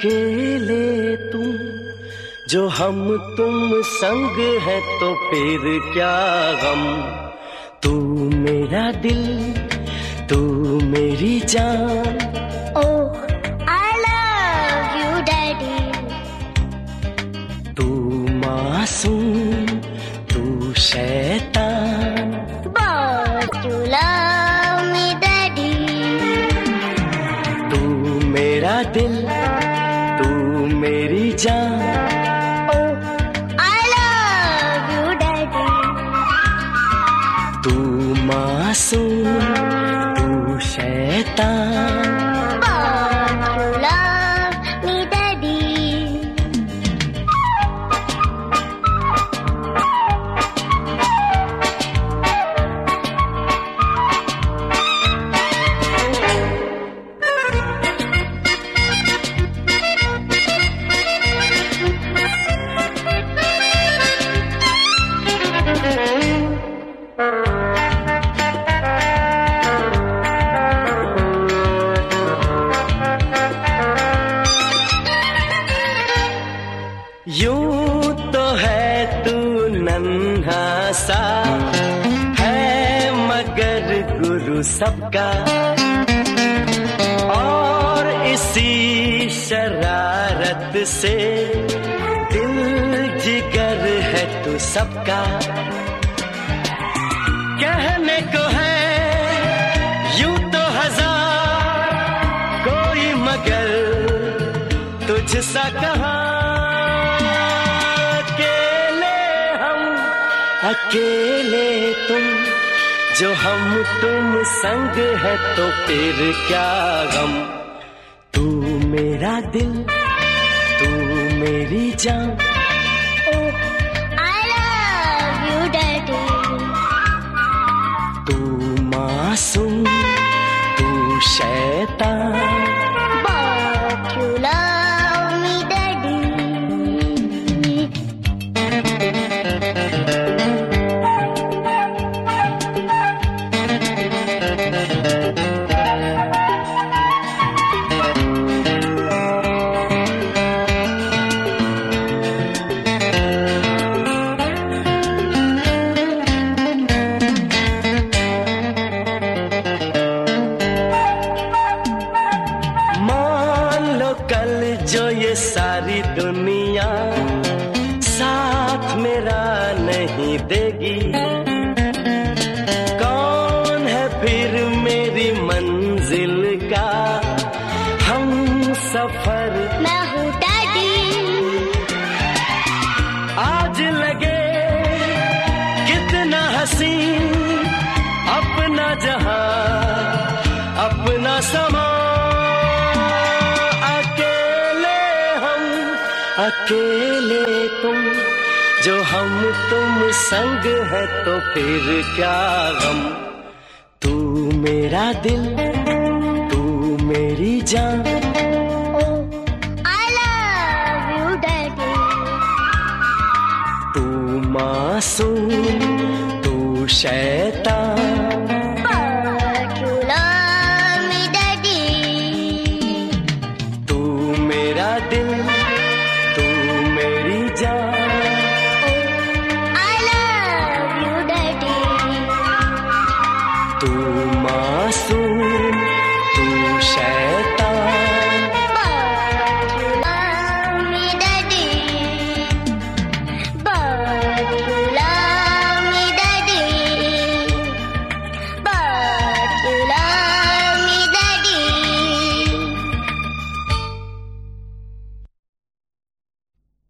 अकेले तुम जो हम तुम संग है तो फिर क्या गम तू मेरा दिल तू मेरी जान Oh, I love you, Daddy. तू मासूम तू शैतान But you love me, Daddy. तू मेरा दिल तू मेरी जान Oh, I love you, Daddy. तू मासूम सा है मगर गुरु सबका। और इसी शरारत से दिल जिगर है तू सबका। कहने को है, यूँ तो हज़ार, कोई मगर तुझसा कहा। अकेले तुम, जो हम तुम संग है तो फिर क्या गम? तू मेरा दिल, तू मेरी जान मेरा नहीं देगी। कौन है फिर मेरी मंजिल का? हम सफ़र मैं हूँ डैडी। आज लगे कितना हसी अपना जहाँ अपना समा। अकेले हम अकेले तुम। जो हम तुम संग है तो फिर क्या गम? तू मेरा दिल तू मेरी जान. तू मासूम तू शैतान। tú.